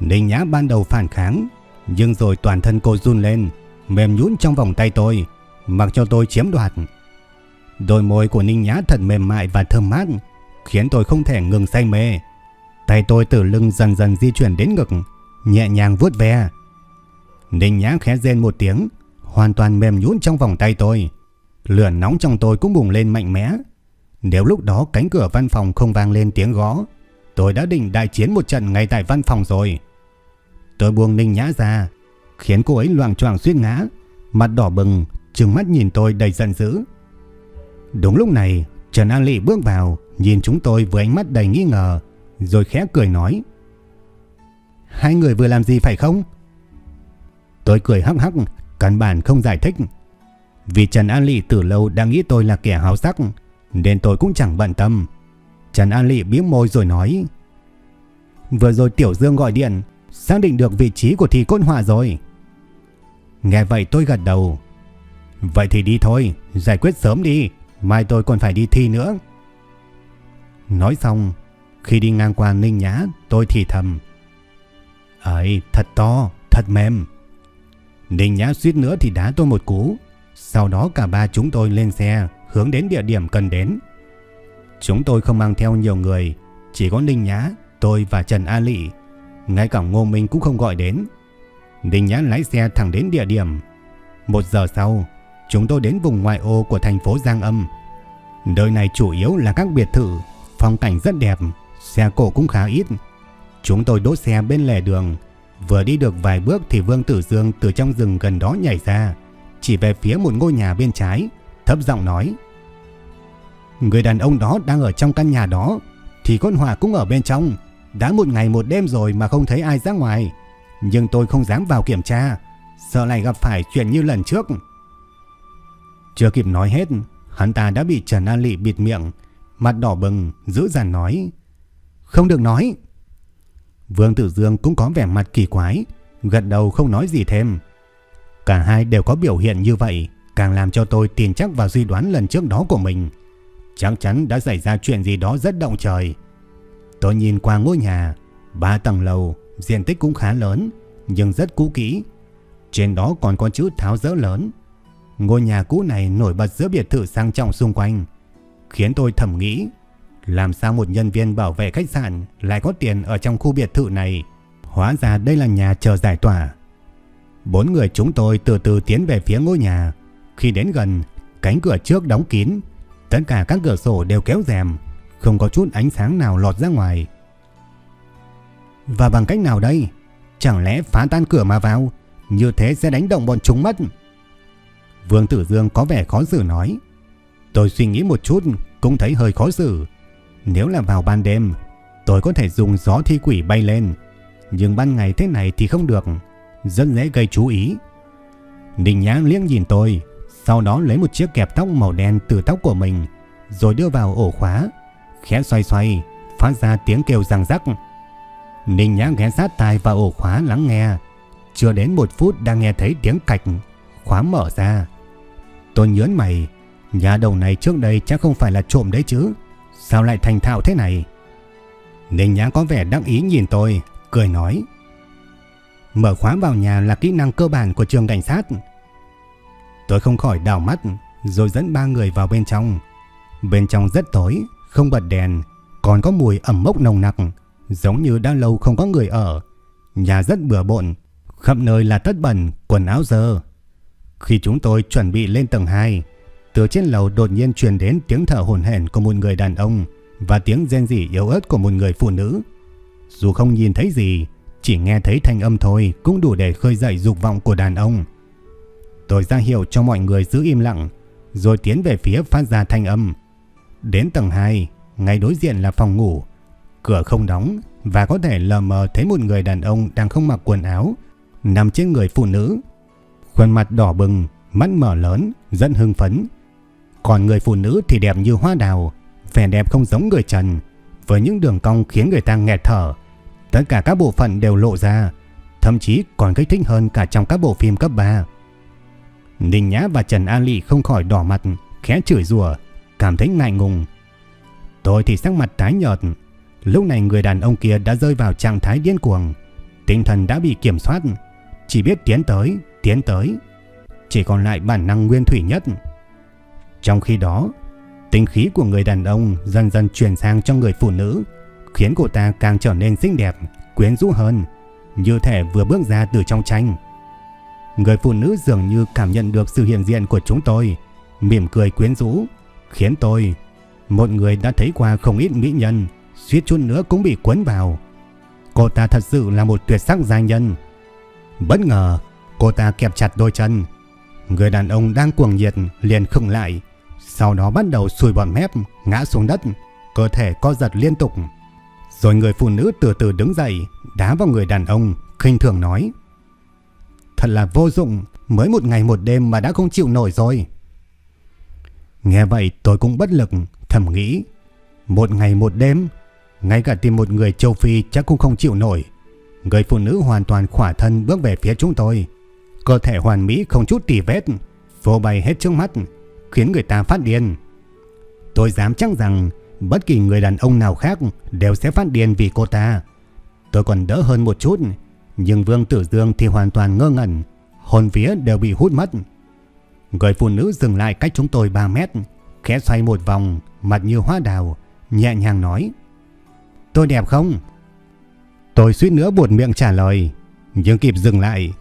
Ninh Nhã ban đầu phản kháng, nhưng rồi toàn thân cô run lên, mềm nhũn trong vòng tay tôi, mặc cho tôi chiếm đoạt. Đôi môi của Ninh Nhã thật mềm mại và thơm mát, khiến tôi không thể ngừng say mê. Tay tôi từ lưng dần dần di chuyển đến ngực, nhẹ nhàng vuốt ve. Ninh Nhã khẽ rên một tiếng, hoàn toàn mềm nhũn trong vòng tay tôi. Lửa nóng trong tôi cũng bùng lên mạnh mẽ. Nếu lúc đó cánh cửa văn phòng không vang lên tiếng gõ, tôi đã định đại chiến một trận ngay tại văn phòng rồi. Tôi buông Ninh Nhã ra, khiến cô ấy loạn choạng suýt ngã, mặt đỏ bừng, trừng mắt nhìn tôi đầy giận dữ. Đúng lúc này, Trần An Lị bước vào, nhìn chúng tôi với ánh mắt đầy nghi ngờ, rồi khẽ cười nói. Hai người vừa làm gì phải không? Tôi cười hắc hắc, căn bản không giải thích. Vì Trần An Lị từ lâu đang nghĩ tôi là kẻ háo sắc, nên tôi cũng chẳng bận tâm. Trần An Lị biếng môi rồi nói. Vừa rồi Tiểu Dương gọi điện, xác định được vị trí của thi côn hỏa rồi. Nghe vậy tôi gật đầu. Vậy thì đi thôi, giải quyết sớm đi, mai tôi còn phải đi thi nữa. Nói xong, khi đi ngang qua Ninh Nhã, tôi thì thầm. Ấy, thật to, thật mềm. Ninh Nhã suýt nữa thì đá tôi một cú. Sau đó cả ba chúng tôi lên xe, hướng đến địa điểm cần đến. Chúng tôi không mang theo nhiều người, chỉ có Ninh Nhã, tôi và Trần A Lị. Ngay cả Ngô Minh cũng không gọi đến. Ninh Nhã lái xe thẳng đến địa điểm. Một giờ sau, chúng tôi đến vùng ngoại ô của thành phố Giang Âm. Nơi này chủ yếu là các biệt thự, phong cảnh rất đẹp, xe cổ cũng khá ít. Chúng tôi đỗ xe bên lề đường, vừa đi được vài bước thì Vương Tử Dương từ trong rừng gần đó nhảy ra, chỉ về phía một ngôi nhà bên trái, thấp giọng nói: Người đàn ông đó đang ở trong căn nhà đó, thì con Hòa cũng ở bên trong. Đã một ngày một đêm rồi mà không thấy ai ra ngoài. Nhưng tôi không dám vào kiểm tra, sợ lại gặp phải chuyện như lần trước. Chưa kịp nói hết, hắn ta đã bị Trần An Lị bịt miệng, mặt đỏ bừng, dữ dằn nói. Không được nói. Vương Tử Dương cũng có vẻ mặt kỳ quái, gật đầu không nói gì thêm. Cả hai đều có biểu hiện như vậy, càng làm cho tôi tin chắc vào suy đoán lần trước đó của mình. Chắc chắn đã xảy ra chuyện gì đó rất động trời. Tôi nhìn qua ngôi nhà, ba tầng lầu, diện tích cũng khá lớn, nhưng rất cũ kỹ. Trên đó còn có chữ tháo dỡ lớn. Ngôi nhà cũ này nổi bật giữa biệt thự sang trọng xung quanh, khiến tôi thầm nghĩ làm sao một nhân viên bảo vệ khách sạn lại có tiền ở trong khu biệt thự này? Hóa ra đây là nhà chờ giải tỏa. Bốn người chúng tôi từ từ tiến về phía ngôi nhà. Khi đến gần, cánh cửa trước đóng kín. Tất cả các cửa sổ đều kéo rèm, không có chút ánh sáng nào lọt ra ngoài. Và bằng cách nào đây? Chẳng lẽ phá tan cửa mà vào? Như thế sẽ đánh động bọn chúng mất. Vương Tử Dương có vẻ khó xử nói. Tôi suy nghĩ một chút, cũng thấy hơi khó xử. Nếu là vào ban đêm, tôi có thể dùng gió thi quỷ bay lên. Nhưng ban ngày thế này thì không được, rất dễ gây chú ý. Ninh Nhã liếc nhìn tôi, sau đó lấy một chiếc kẹp tóc màu đen từ tóc của mình, rồi đưa vào ổ khóa, khẽ xoay xoay, phát ra tiếng kêu răng rắc. Ninh Nhã ghé sát tai vào ổ khóa lắng nghe, chưa đến một phút đang nghe thấy tiếng cạch, khóa mở ra. Tôi nhớn mày, nhà đầu này trước đây chắc không phải là trộm đấy chứ. Sao lại thành thạo thế này? Ninh Nhã có vẻ đắc ý nhìn tôi, cười nói. Mở khóa vào nhà là kỹ năng cơ bản của trường cảnh sát. Tôi không khỏi đảo mắt, rồi dẫn ba người vào bên trong. Bên trong rất tối, không bật đèn, còn có mùi ẩm mốc nồng nặc, giống như đã lâu không có người ở. Nhà rất bừa bộn, khắp nơi là tất bẩn, quần áo dơ. Khi chúng tôi chuẩn bị lên tầng 2, từ trên lầu đột nhiên truyền đến tiếng thở hổn hển của một người đàn ông và tiếng rên rỉ yếu ớt của một người phụ nữ. Dù không nhìn thấy gì, chỉ nghe thấy thanh âm thôi cũng đủ để khơi dậy dục vọng của đàn ông. Tôi ra hiệu cho mọi người giữ im lặng, rồi tiến về phía phát ra thanh âm. Đến tầng 2, ngay đối diện là phòng ngủ. Cửa không đóng và có thể lờ mờ thấy một người đàn ông đang không mặc quần áo, nằm trên người phụ nữ. Khuôn mặt đỏ bừng, mắt mở lớn, rất hưng phấn, còn người phụ nữ thì đẹp như hoa đào, vẻ đẹp không giống người trần, với những đường cong khiến người ta nghẹt thở. Tất cả các bộ phận đều lộ ra, thậm chí còn kích thích hơn cả trong các bộ phim cấp 3. Ninh Nhã và Trần A Lị không khỏi đỏ mặt, khẽ chửi rủa, cảm thấy ngại ngùng. Tôi thì sắc mặt tái nhợt, lúc này người đàn ông kia đã rơi vào trạng thái điên cuồng, tinh thần đã bị kiểm soát, chỉ biết tiến tới, tiến tới. Chỉ còn lại bản năng nguyên thủy nhất, trong khi đó, tinh khí của người đàn ông dần dần chuyển sang cho người phụ nữ, khiến cô ta càng trở nên xinh đẹp, quyến rũ hơn, như thể vừa bước ra từ trong tranh. Người phụ nữ dường như cảm nhận được sự hiện diện của chúng tôi, mỉm cười quyến rũ, khiến tôi, một người đã thấy qua không ít mỹ nhân, suýt chút nữa cũng bị cuốn vào. Cô ta thật sự là một tuyệt sắc giai nhân. Bất ngờ, cô ta kẹp chặt đôi chân. Người đàn ông đang cuồng nhiệt liền khựng lại, sau đó bắt đầu sùi bọt mép, ngã xuống đất, cơ thể co giật liên tục. Rồi người phụ nữ từ từ đứng dậy, đá vào người đàn ông, khinh thường nói. Thật là vô dụng, mới một ngày một đêm mà đã không chịu nổi rồi. Nghe vậy tôi cũng bất lực, thầm nghĩ. Một ngày một đêm, ngay cả tìm một người châu Phi chắc cũng không chịu nổi. Người phụ nữ hoàn toàn khỏa thân bước về phía chúng tôi. Cơ thể hoàn mỹ không chút tì vết, vô bay hết trước mắt, khiến người ta phát điên. Tôi dám chắc rằng bất kỳ người đàn ông nào khác đều sẽ phát điên vì cô ta. Tôi còn đỡ hơn một chút, nhưng Vương Tử Dương thì hoàn toàn ngơ ngẩn, hồn vía đều bị hút mất. Người phụ nữ dừng lại cách chúng tôi 3 mét, khẽ xoay một vòng, mặt như hoa đào, nhẹ nhàng nói. Tôi đẹp không? Tôi suýt nữa buột miệng trả lời, nhưng kịp dừng lại.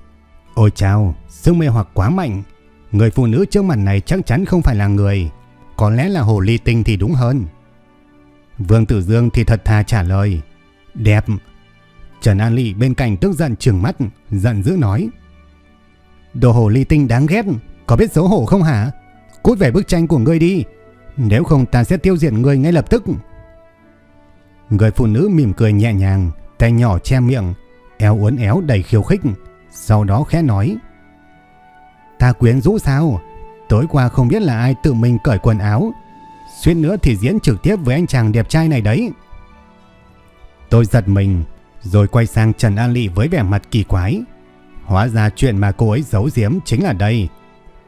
Ôi chào, sức mê hoặc quá mạnh, Người phụ nữ trước mặt này chắc chắn không phải là người. Có lẽ là hồ ly tinh thì đúng hơn. Vương Tử Dương thì thật thà trả lời. Đẹp. Trần An Lị bên cạnh tức giận trừng mắt, Giận dữ nói. Đồ hồ ly tinh đáng ghét. Có biết xấu hổ không hả? Cút về bức tranh của ngươi đi. Nếu không ta sẽ tiêu diệt ngươi ngay lập tức. Người phụ nữ mỉm cười nhẹ nhàng, Tay nhỏ che miệng Éo uốn éo đầy khiêu khích, Sau đó khẽ nói. Ta quyến rũ sao? Tối qua không biết là ai tự mình cởi quần áo. Suýt nữa thì diễn trực tiếp với anh chàng đẹp trai này đấy. Tôi giật mình, Rồi quay sang Trần An Lị với vẻ mặt kỳ quái. Hóa ra chuyện mà cô ấy giấu giếm chính là đây.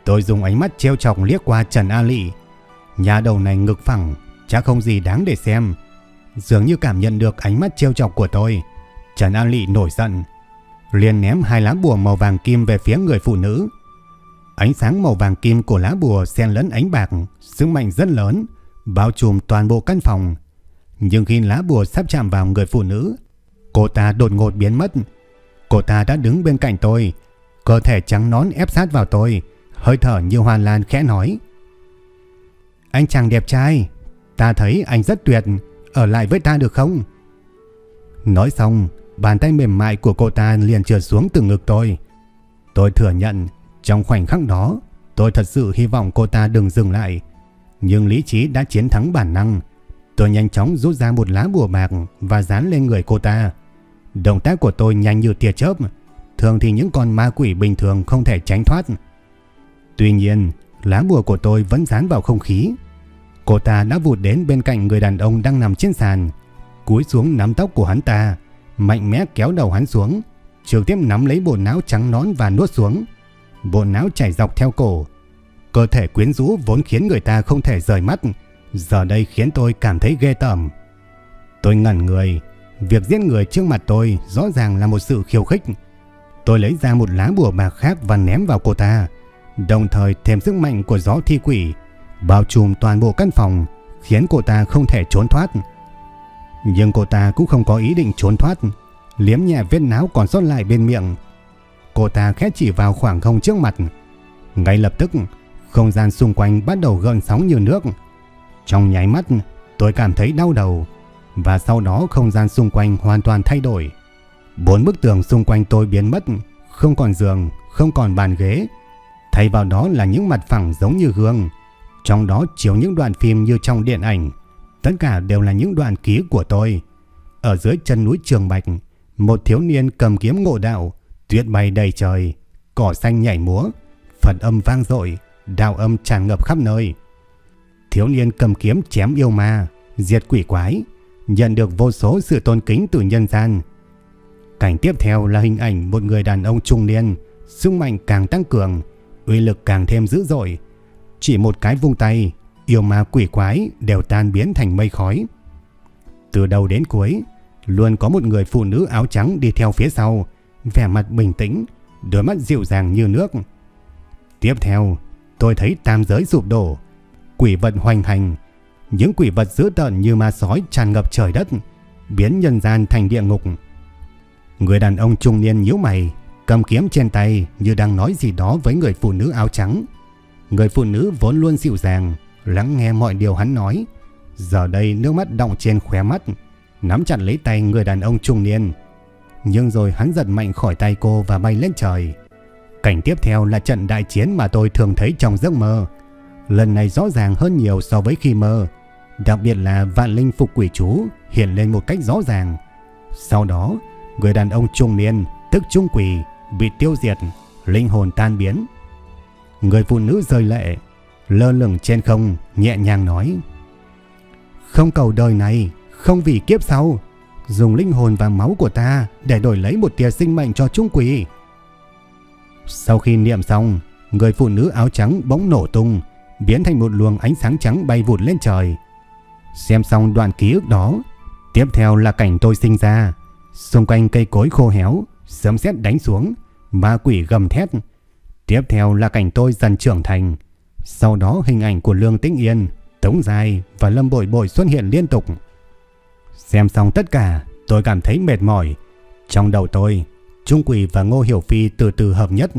Tôi dùng ánh mắt treo chọc liếc qua Trần An Lị. Nhà đầu này ngực phẳng, chắc không gì đáng để xem. Dường như cảm nhận được ánh mắt treo chọc của tôi. Trần An Lị nổi giận. liền ném hai lá bùa màu vàng kim về phía người phụ nữ. Ánh sáng màu vàng kim của lá bùa xen lẫn ánh bạc, sức mạnh rất lớn, bao trùm toàn bộ căn phòng. Nhưng khi lá bùa sắp chạm vào người phụ nữ, cô ta đột ngột biến mất. Cô ta đã đứng bên cạnh tôi, cơ thể trắng nón ép sát vào tôi, hơi thở như hoàn lan khẽ nói. Anh chàng đẹp trai, ta thấy anh rất tuyệt, ở lại với ta được không? Nói xong, bàn tay mềm mại của cô ta liền trượt xuống từ ngực tôi. Tôi thừa nhận, trong khoảnh khắc đó, tôi thật sự hy vọng cô ta đừng dừng lại. Nhưng lý trí đã chiến thắng bản năng. Tôi nhanh chóng rút ra một lá bùa bạc và dán lên người cô ta. Động tác của tôi nhanh như tia chớp. Thường thì những con ma quỷ bình thường không thể tránh thoát. Tuy nhiên, lá bùa của tôi vẫn dán vào không khí. Cô ta đã vụt đến bên cạnh người đàn ông đang nằm trên sàn. Cúi xuống nắm tóc của hắn ta. Mạnh mẽ kéo đầu hắn xuống. Trực tiếp nắm lấy bộ não trắng nón và nuốt xuống. Bộ não chảy dọc theo cổ. Cơ thể quyến rũ vốn khiến người ta không thể rời mắt. Giờ đây khiến tôi cảm thấy ghê tởm. Tôi ngẩn người. Việc giết người trước mặt tôi rõ ràng là một sự khiêu khích. Tôi lấy ra một lá bùa bạc khác và ném vào cô ta. Đồng thời thêm sức mạnh của gió thi quỷ, bao trùm toàn bộ căn phòng, khiến cô ta không thể trốn thoát. Nhưng cô ta cũng không có ý định trốn thoát. Liếm nhẹ vết náo còn sót lại bên miệng Cô ta khẽ chỉ vào khoảng không trước mặt. Ngay lập tức, không gian xung quanh bắt đầu gợn sóng như nước. Trong nháy mắt, tôi cảm thấy đau đầu. Và sau đó không gian xung quanh hoàn toàn thay đổi. Bốn bức tường xung quanh tôi biến mất. Không còn giường, không còn bàn ghế. Thay vào đó là những mặt phẳng giống như gương. Trong đó chiếu những đoạn phim như trong điện ảnh. Tất cả đều là những đoạn ký của tôi. Ở dưới chân núi Trường Bạch, một thiếu niên cầm kiếm ngộ đạo Tuyết bay đầy trời, cỏ xanh nhảy múa, phần âm vang dội, đào âm tràn ngập khắp nơi. Thiếu niên cầm kiếm chém yêu ma, diệt quỷ quái, nhận được vô số sự tôn kính từ nhân gian. Cảnh tiếp theo là hình ảnh một người đàn ông trung niên, sức mạnh càng tăng cường, uy lực càng thêm dữ dội. Chỉ một cái vung tay, yêu ma quỷ quái đều tan biến thành mây khói. Từ đầu đến cuối, luôn có một người phụ nữ áo trắng đi theo phía sau, vẻ mặt bình tĩnh, đôi mắt dịu dàng như nước. Tiếp theo, tôi thấy tam giới sụp đổ, quỷ vật hoành hành, những quỷ vật dữ tợn như ma sói tràn ngập trời đất, biến nhân gian thành địa ngục. Người đàn ông trung niên nhíu mày, cầm kiếm trên tay như đang nói gì đó với người phụ nữ áo trắng. Người phụ nữ vốn luôn dịu dàng, lắng nghe mọi điều hắn nói. Giờ đây nước mắt đọng trên khóe mắt, nắm chặt lấy tay người đàn ông trung niên, nhưng rồi hắn giật mạnh khỏi tay cô và bay lên trời. Cảnh tiếp theo là trận đại chiến mà tôi thường thấy trong giấc mơ. Lần này rõ ràng hơn nhiều so với khi mơ. Đặc biệt là vạn linh phục quỷ chú hiện lên một cách rõ ràng. Sau đó, người đàn ông trung niên, tức trung quỷ, bị tiêu diệt, linh hồn tan biến. Người phụ nữ rơi lệ, lơ lửng trên không, nhẹ nhàng nói. Không cầu đời này, không vì kiếp sau, dùng linh hồn và máu của ta để đổi lấy một tia sinh mệnh cho trung quỷ. Sau khi niệm xong, người phụ nữ áo trắng bỗng nổ tung, biến thành một luồng ánh sáng trắng bay vụt lên trời. Xem xong đoạn ký ức đó, tiếp theo là cảnh tôi sinh ra, xung quanh cây cối khô héo, sấm sét đánh xuống, ma quỷ gầm thét. Tiếp theo là cảnh tôi dần trưởng thành, sau đó hình ảnh của Lương Tĩnh Yên, Tống Dài và Lâm Bội Bội xuất hiện liên tục. Xem xong tất cả, tôi cảm thấy mệt mỏi. Trong đầu tôi, Trung Quỷ và Ngô Hiểu Phi từ từ hợp nhất.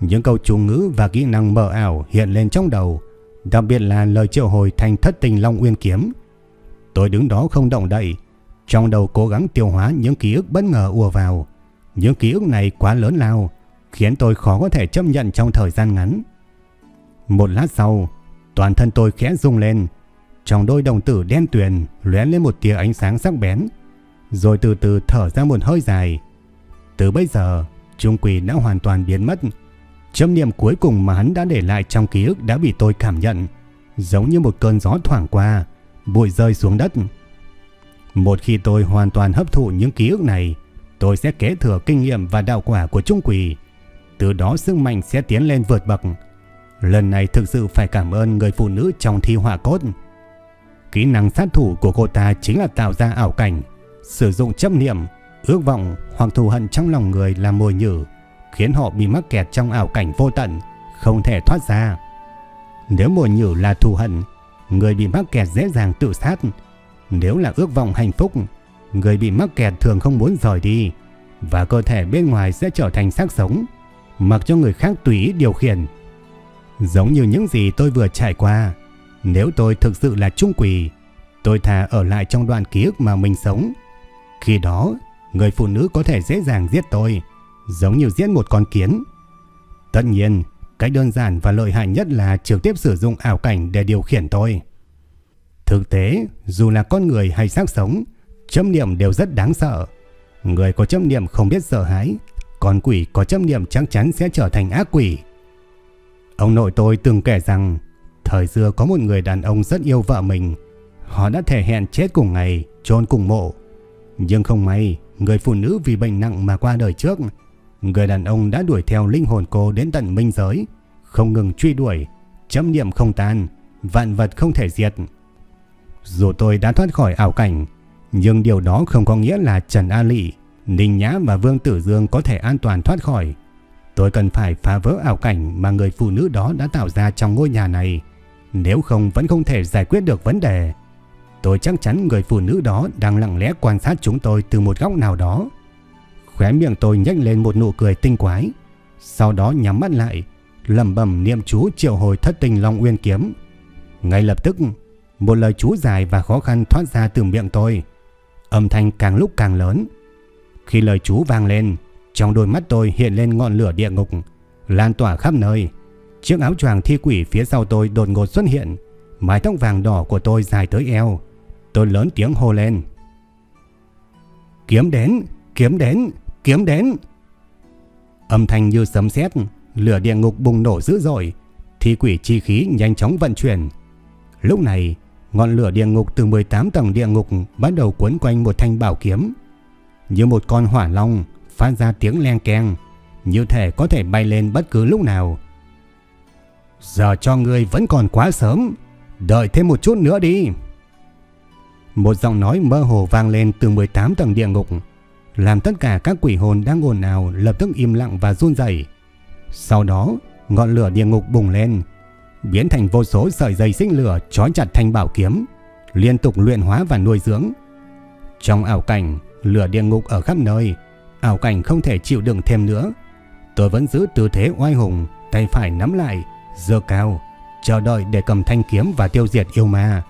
Những câu chú ngữ và kỹ năng mờ ảo hiện lên trong đầu, đặc biệt là lời triệu hồi thành thất tình Long Uyên Kiếm. Tôi đứng đó không động đậy, trong đầu cố gắng tiêu hóa những ký ức bất ngờ ùa vào. Những ký ức này quá lớn lao, khiến tôi khó có thể chấp nhận trong thời gian ngắn. Một lát sau, toàn thân tôi khẽ rung lên, trong đôi đồng tử đen tuyền lóe lên một tia ánh sáng sắc bén, rồi từ từ thở ra một hơi dài. Từ bây giờ, Trung Quỷ đã hoàn toàn biến mất. Châm niệm cuối cùng mà hắn đã để lại trong ký ức đã bị tôi cảm nhận, giống như một cơn gió thoảng qua, bụi rơi xuống đất. Một khi tôi hoàn toàn hấp thụ những ký ức này, tôi sẽ kế thừa kinh nghiệm và đạo quả của Trung Quỷ. Từ đó sức mạnh sẽ tiến lên vượt bậc. Lần này thực sự phải cảm ơn người phụ nữ trong thi họa cốt. Kỹ năng sát thủ của cô ta chính là tạo ra ảo cảnh, sử dụng chấp niệm, ước vọng hoặc thù hận trong lòng người làm mồi nhử, khiến họ bị mắc kẹt trong ảo cảnh vô tận, không thể thoát ra. Nếu mồi nhử là thù hận, người bị mắc kẹt dễ dàng tự sát. Nếu là ước vọng hạnh phúc, người bị mắc kẹt thường không muốn rời đi và cơ thể bên ngoài sẽ trở thành xác sống, mặc cho người khác tùy ý điều khiển. Giống như những gì tôi vừa trải qua, nếu tôi thực sự là trung quỷ, tôi thà ở lại trong đoạn ký ức mà mình sống. Khi đó, người phụ nữ có thể dễ dàng giết tôi, giống như giết một con kiến. Tất nhiên, cách đơn giản và lợi hại nhất là trực tiếp sử dụng ảo cảnh để điều khiển tôi. Thực tế, dù là con người hay xác sống, châm niệm đều rất đáng sợ. Người có châm niệm không biết sợ hãi, còn quỷ có châm niệm chắc chắn sẽ trở thành ác quỷ. Ông nội tôi từng kể rằng, thời xưa có một người đàn ông rất yêu vợ mình. Họ đã thể hẹn chết cùng ngày, chôn cùng mộ. Nhưng không may, người phụ nữ vì bệnh nặng mà qua đời trước. Người đàn ông đã đuổi theo linh hồn cô đến tận minh giới, không ngừng truy đuổi, châm niệm không tan, vạn vật không thể diệt. Dù tôi đã thoát khỏi ảo cảnh, nhưng điều đó không có nghĩa là Trần A Lị, Ninh Nhã và Vương Tử Dương có thể an toàn thoát khỏi. Tôi cần phải phá vỡ ảo cảnh mà người phụ nữ đó đã tạo ra trong ngôi nhà này. Nếu không vẫn không thể giải quyết được vấn đề. Tôi chắc chắn người phụ nữ đó đang lặng lẽ quan sát chúng tôi từ một góc nào đó. Khóe miệng tôi nhếch lên một nụ cười tinh quái. Sau đó nhắm mắt lại, lẩm bẩm niệm chú triệu hồi thất tình Long Uyên kiếm. Ngay lập tức, một lời chú dài và khó khăn thoát ra từ miệng tôi. Âm thanh càng lúc càng lớn. Khi lời chú vang lên, trong đôi mắt tôi hiện lên ngọn lửa địa ngục, lan tỏa khắp nơi. Chiếc áo choàng thi quỷ phía sau tôi đột ngột xuất hiện, mái tóc vàng đỏ của tôi dài tới eo. Tôi lớn tiếng hô lên. Kiếm đến, kiếm đến, kiếm đến. Âm thanh như sấm sét, lửa địa ngục bùng nổ dữ dội, thi quỷ chi khí nhanh chóng vận chuyển. Lúc này, ngọn lửa địa ngục từ 18 tầng địa ngục bắt đầu quấn quanh một thanh bảo kiếm. Như một con hỏa long phát ra tiếng len keng, như thể có thể bay lên bất cứ lúc nào. Giờ cho ngươi vẫn còn quá sớm, đợi thêm một chút nữa đi. Một giọng nói mơ hồ vang lên từ 18 tầng địa ngục, làm tất cả các quỷ hồn đang ồn ào lập tức im lặng và run rẩy. Sau đó, ngọn lửa địa ngục bùng lên, biến thành vô số sợi dây xích lửa trói chặt thanh bảo kiếm, liên tục luyện hóa và nuôi dưỡng. Trong ảo cảnh, lửa địa ngục ở khắp nơi, ảo cảnh không thể chịu đựng thêm nữa. Tôi vẫn giữ tư thế oai hùng, tay phải nắm lại, dơ cao, chờ đợi để cầm thanh kiếm và tiêu diệt yêu ma.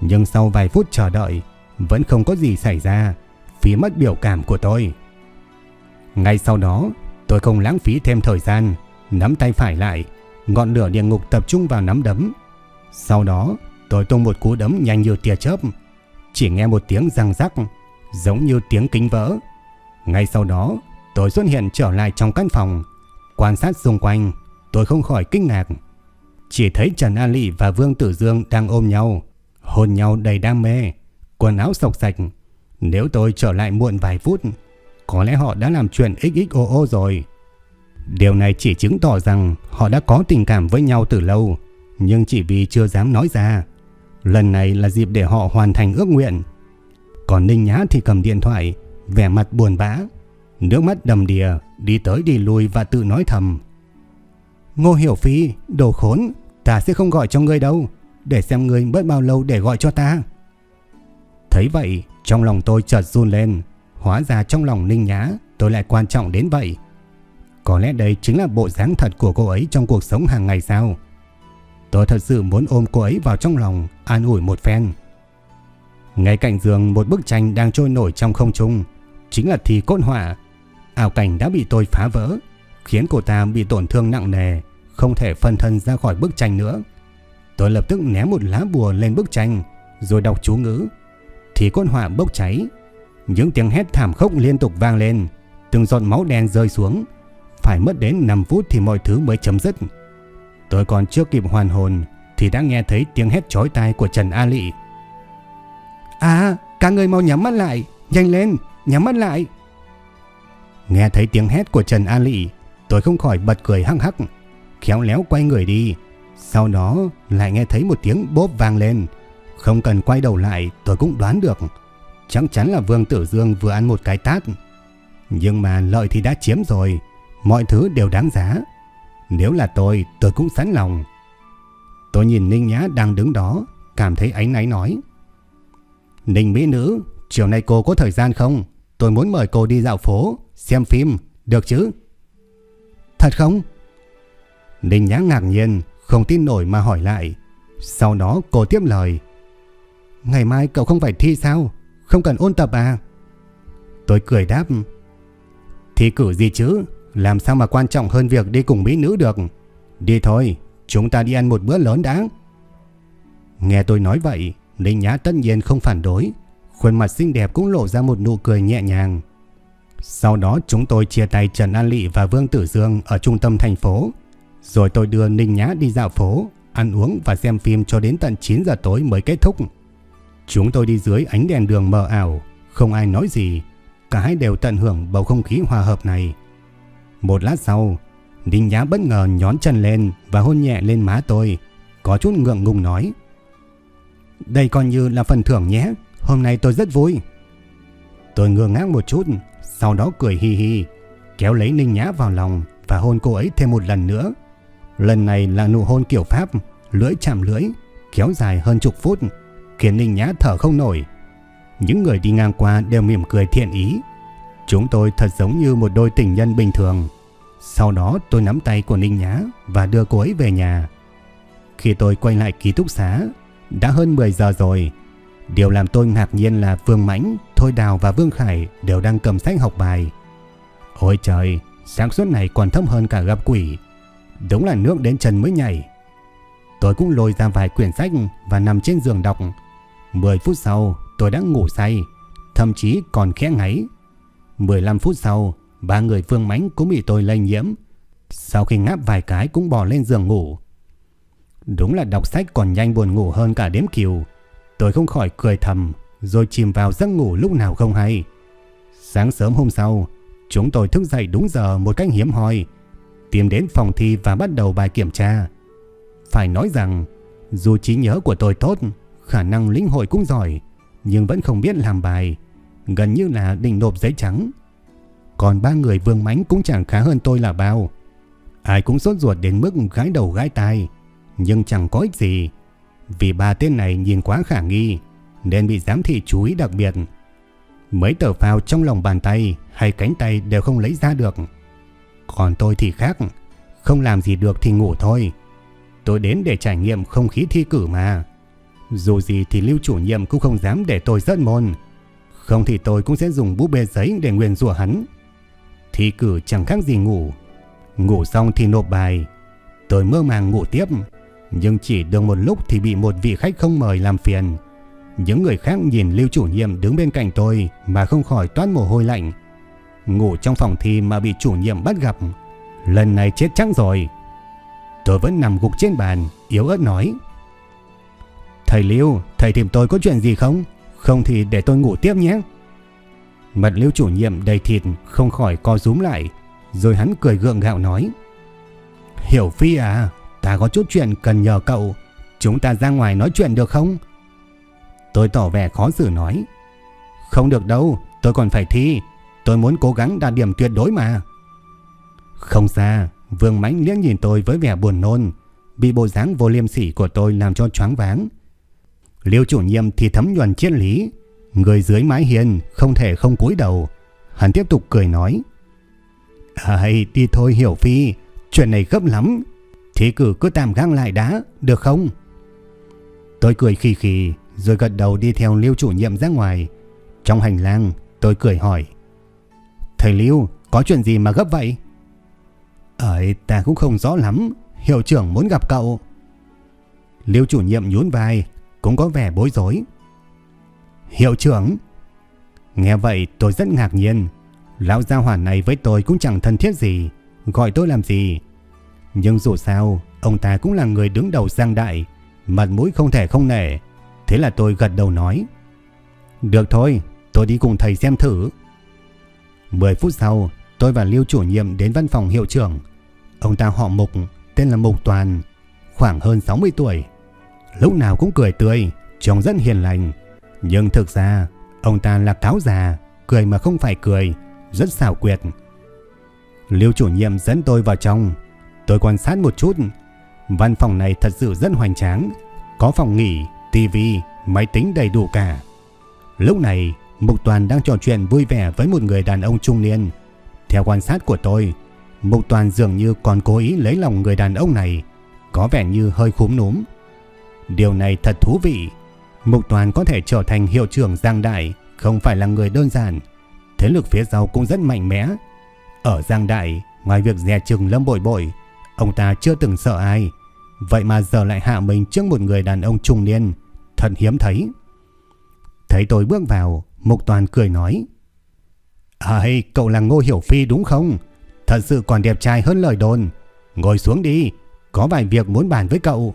Nhưng sau vài phút chờ đợi, vẫn không có gì xảy ra, phí mất biểu cảm của tôi. Ngay sau đó, tôi không lãng phí thêm thời gian, nắm tay phải lại, ngọn lửa địa ngục tập trung vào nắm đấm. Sau đó, tôi tung một cú đấm nhanh như tia chớp, chỉ nghe một tiếng răng rắc, giống như tiếng kính vỡ. Ngay sau đó, tôi xuất hiện trở lại trong căn phòng, quan sát xung quanh, tôi không khỏi kinh ngạc. Chỉ thấy Trần an Lị và Vương Tử Dương đang ôm nhau, hôn nhau đầy đam mê, quần áo sọc sạch. Nếu tôi trở lại muộn vài phút, có lẽ họ đã làm chuyện XXOO rồi. Điều này chỉ chứng tỏ rằng họ đã có tình cảm với nhau từ lâu, nhưng chỉ vì chưa dám nói ra. Lần này là dịp để họ hoàn thành ước nguyện. Còn Ninh Nhã thì cầm điện thoại, vẻ mặt buồn bã, nước mắt đầm đìa, đi tới đi lui và tự nói thầm. Ngô Hiểu Phi, đồ khốn, ta sẽ không gọi cho ngươi đâu, để xem ngươi mất bao lâu để gọi cho ta. Thấy vậy, trong lòng tôi chợt run lên, hóa ra trong lòng Ninh nhá, tôi lại quan trọng đến vậy. Có lẽ đây chính là bộ dáng thật của cô ấy trong cuộc sống hàng ngày sao? Tôi thật sự muốn ôm cô ấy vào trong lòng, an ủi một phen. Ngay cạnh giường một bức tranh đang trôi nổi trong không trung, chính là thi cốt họa. Ảo cảnh đã bị tôi phá vỡ, khiến cô ta bị tổn thương nặng nề, không thể phân thân ra khỏi bức tranh nữa. Tôi lập tức ném một lá bùa lên bức tranh, rồi đọc chú ngữ. Thì con hỏa bốc cháy. Những tiếng hét thảm khốc liên tục vang lên, từng giọt máu đen rơi xuống. Phải mất đến 5 phút thì mọi thứ mới chấm dứt. Tôi còn chưa kịp hoàn hồn thì đã nghe thấy tiếng hét chói tai của Trần A Lị. À, cả người mau nhắm mắt lại, nhanh lên, nhắm mắt lại. Nghe thấy tiếng hét của Trần A Lị, tôi không khỏi bật cười hăng hắc, khéo léo quay người đi. Sau đó lại nghe thấy một tiếng bốp vang lên. Không cần quay đầu lại tôi cũng đoán được. Chắc chắn là Vương Tử Dương vừa ăn một cái tát. Nhưng mà lợi thì đã chiếm rồi. Mọi thứ đều đáng giá. Nếu là tôi, tôi cũng sẵn lòng. Tôi nhìn Ninh Nhã đang đứng đó, cảm thấy ánh náy nói. Ninh Mỹ Nữ, chiều nay cô có thời gian không? Tôi muốn mời cô đi dạo phố, xem phim, được chứ? Thật không? Ninh Nhã ngạc nhiên, không tin nổi mà hỏi lại. Sau đó cô tiếp lời. Ngày mai cậu không phải thi sao? Không cần ôn tập à? Tôi cười đáp. Thi cử gì chứ? Làm sao mà quan trọng hơn việc đi cùng mỹ nữ được? Đi thôi, chúng ta đi ăn một bữa lớn đã. Nghe tôi nói vậy, Ninh Nhã tất nhiên không phản đối. Khuôn mặt xinh đẹp cũng lộ ra một nụ cười nhẹ nhàng. Sau đó chúng tôi chia tay Trần An Lị và Vương Tử Dương ở trung tâm thành phố. Rồi tôi đưa Ninh Nhã đi dạo phố, ăn uống và xem phim cho đến tận 9 giờ tối mới kết thúc. Chúng tôi đi dưới ánh đèn đường mờ ảo, không ai nói gì. Cả hai đều tận hưởng bầu không khí hòa hợp này. Một lát sau, Ninh Nhã bất ngờ nhón chân lên và hôn nhẹ lên má tôi, có chút ngượng ngùng nói. Đây coi như là phần thưởng nhé, hôm nay tôi rất vui. Tôi ngơ ngác một chút, sau đó cười hi hi, kéo lấy Ninh Nhã vào lòng và hôn cô ấy thêm một lần nữa. Lần này là nụ hôn kiểu Pháp, lưỡi chạm lưỡi, kéo dài hơn chục phút, khiến Ninh Nhã thở không nổi. Những người đi ngang qua đều mỉm cười thiện ý. Chúng tôi thật giống như một đôi tình nhân bình thường. Sau đó tôi nắm tay của Ninh Nhã và đưa cô ấy về nhà. Khi tôi quay lại ký túc xá, đã hơn 10 giờ rồi. Điều làm tôi ngạc nhiên là Vương Mãnh, Thôi Đào và Vương Khải đều đang cầm sách học bài. Ôi trời, sáng suốt này còn thấp hơn cả gặp quỷ. Đúng là nước đến chân mới nhảy. Tôi cũng lôi ra vài quyển sách và nằm trên giường đọc. 10 phút sau, tôi đã ngủ say, thậm chí còn khẽ ngáy. 15 phút sau, ba người Phương Mánh cũng bị tôi lây nhiễm. Sau khi ngáp vài cái cũng bỏ lên giường ngủ. Đúng là đọc sách còn nhanh buồn ngủ hơn cả đếm kiều. Tôi không khỏi cười thầm, rồi chìm vào giấc ngủ lúc nào không hay. Sáng sớm hôm sau, chúng tôi thức dậy đúng giờ một cách hiếm hoi, tìm đến phòng thi và bắt đầu bài kiểm tra. Phải nói rằng, dù trí nhớ của tôi tốt, khả năng lĩnh hội cũng giỏi, nhưng vẫn không biết làm bài, gần như là định nộp giấy trắng. Còn ba người vương mánh cũng chẳng khá hơn tôi là bao. Ai cũng sốt ruột đến mức gái đầu gái tai, nhưng chẳng có ích gì, vì ba tên này nhìn quá khả nghi, nên bị giám thị chú ý đặc biệt. Mấy tờ phao trong lòng bàn tay hay cánh tay đều không lấy ra được. Còn tôi thì khác, không làm gì được thì ngủ thôi. Tôi đến để trải nghiệm không khí thi cử mà. Dù gì thì lưu chủ nhiệm cũng không dám để tôi rớt môn. Không thì tôi cũng sẽ dùng bút bê giấy để nguyền rủa hắn. Thi cử chẳng khác gì ngủ. Ngủ xong thì nộp bài. Tôi mơ màng ngủ tiếp. Nhưng chỉ được một lúc thì bị một vị khách không mời làm phiền. Những người khác nhìn lưu chủ nhiệm đứng bên cạnh tôi mà không khỏi toát mồ hôi lạnh. Ngủ trong phòng thi mà bị chủ nhiệm bắt gặp. Lần này chết chắc rồi. Tôi vẫn nằm gục trên bàn, yếu ớt nói. Thầy Lưu, thầy tìm tôi có chuyện gì không? Không thì để tôi ngủ tiếp nhé. Mặt Lưu chủ nhiệm đầy thịt không khỏi co rúm lại, rồi hắn cười gượng gạo nói. Hiểu Phi à, ta có chút chuyện cần nhờ cậu, chúng ta ra ngoài nói chuyện được không? Tôi tỏ vẻ khó xử nói. Không được đâu, tôi còn phải thi, tôi muốn cố gắng đạt điểm tuyệt đối mà. Không xa, Vương Mãnh liếc nhìn tôi với vẻ buồn nôn, bị bộ dáng vô liêm sỉ của tôi làm cho choáng váng. Liêu chủ nhiệm thì thấm nhuần triết lý, người dưới mái hiền không thể không cúi đầu. Hắn tiếp tục cười nói: "Ai, đi thôi Hiểu Phi, chuyện này gấp lắm, thế cử cứ tạm gác lại đã, được không?" Tôi cười khì khì, rồi gật đầu đi theo Liêu chủ nhiệm ra ngoài. Trong hành lang, tôi cười hỏi: "Thầy Lưu có chuyện gì mà gấp vậy?" "Ấy, ta cũng không rõ lắm, hiệu trưởng muốn gặp cậu." Liêu chủ nhiệm nhún vai, cũng có vẻ bối rối. Hiệu trưởng? Nghe vậy tôi rất ngạc nhiên. Lão gia hỏa này với tôi cũng chẳng thân thiết gì, gọi tôi làm gì. Nhưng dù sao, ông ta cũng là người đứng đầu giang đại, mặt mũi không thể không nể. Thế là tôi gật đầu nói. Được thôi, tôi đi cùng thầy xem thử. 10 phút sau, tôi và Lưu chủ nhiệm đến văn phòng hiệu trưởng. Ông ta họ Mục, tên là Mục Toàn, khoảng hơn 60 tuổi. Lúc nào cũng cười tươi, trông rất hiền lành. Nhưng thực ra, ông ta là cáo già, cười mà không phải cười, rất xảo quyệt. Lưu chủ nhiệm dẫn tôi vào trong. Tôi quan sát một chút. Văn phòng này thật sự rất hoành tráng. Có phòng nghỉ, tivi, máy tính đầy đủ cả. Lúc này, Mục Toàn đang trò chuyện vui vẻ với một người đàn ông trung niên. Theo quan sát của tôi, Mục Toàn dường như còn cố ý lấy lòng người đàn ông này, có vẻ như hơi khúm núm. Điều này thật thú vị. Mục Toàn có thể trở thành hiệu trưởng Giang Đại, không phải là người đơn giản. Thế lực phía sau cũng rất mạnh mẽ. Ở Giang Đại, ngoài việc dè chừng lâm bội bội, ông ta chưa từng sợ ai. Vậy mà giờ lại hạ mình trước một người đàn ông trung niên, thật hiếm thấy. Thấy tôi bước vào, Mục Toàn cười nói. Ây, cậu là Ngô Hiểu Phi đúng không? Thật sự còn đẹp trai hơn lời đồn. Ngồi xuống đi, có vài việc muốn bàn với cậu.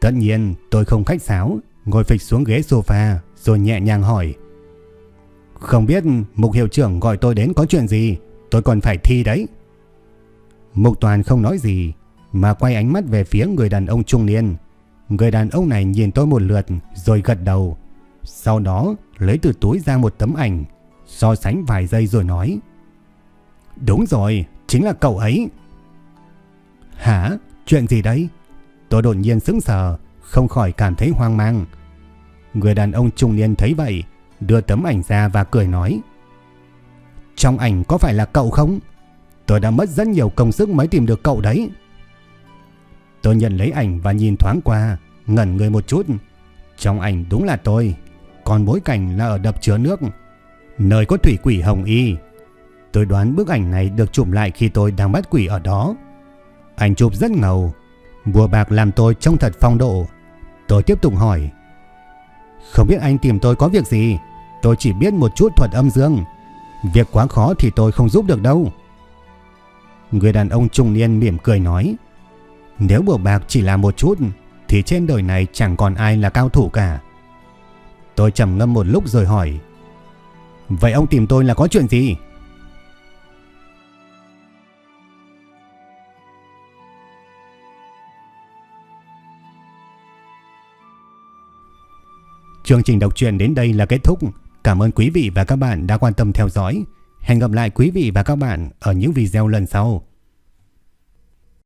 Tất nhiên tôi không khách sáo, ngồi phịch xuống ghế sofa rồi nhẹ nhàng hỏi. Không biết Mục Hiệu trưởng gọi tôi đến có chuyện gì, tôi còn phải thi đấy. Mục Toàn không nói gì, mà quay ánh mắt về phía người đàn ông trung niên. Người đàn ông này nhìn tôi một lượt rồi gật đầu. Sau đó lấy từ túi ra một tấm ảnh, so sánh vài giây rồi nói. Đúng rồi, chính là cậu ấy. Hả? Chuyện gì đấy? Tôi đột nhiên sững sờ, không khỏi cảm thấy hoang mang. Người đàn ông trung niên thấy vậy, đưa tấm ảnh ra và cười nói. Trong ảnh có phải là cậu không? Tôi đã mất rất nhiều công sức mới tìm được cậu đấy. Tôi nhận lấy ảnh và nhìn thoáng qua, ngẩn người một chút. Trong ảnh đúng là tôi, còn bối cảnh là ở đập chứa nước, nơi có thủy quỷ hồng y. Tôi đoán bức ảnh này được chụp lại khi tôi đang bắt quỷ ở đó. Ảnh chụp rất ngầu, bùa bạc làm tôi trông thật phong độ. Tôi tiếp tục hỏi. Không biết anh tìm tôi có việc gì, tôi chỉ biết một chút thuật âm dương. Việc quá khó thì tôi không giúp được đâu. Người đàn ông trung niên mỉm cười nói. Nếu bùa bạc chỉ là một chút thì trên đời này chẳng còn ai là cao thủ cả. Tôi trầm ngâm một lúc rồi hỏi. Vậy ông tìm tôi là có chuyện gì? Chương trình đọc truyện đến đây là kết thúc. Cảm ơn quý vị và các bạn đã quan tâm theo dõi. Hẹn gặp lại quý vị và các bạn ở những video lần sau.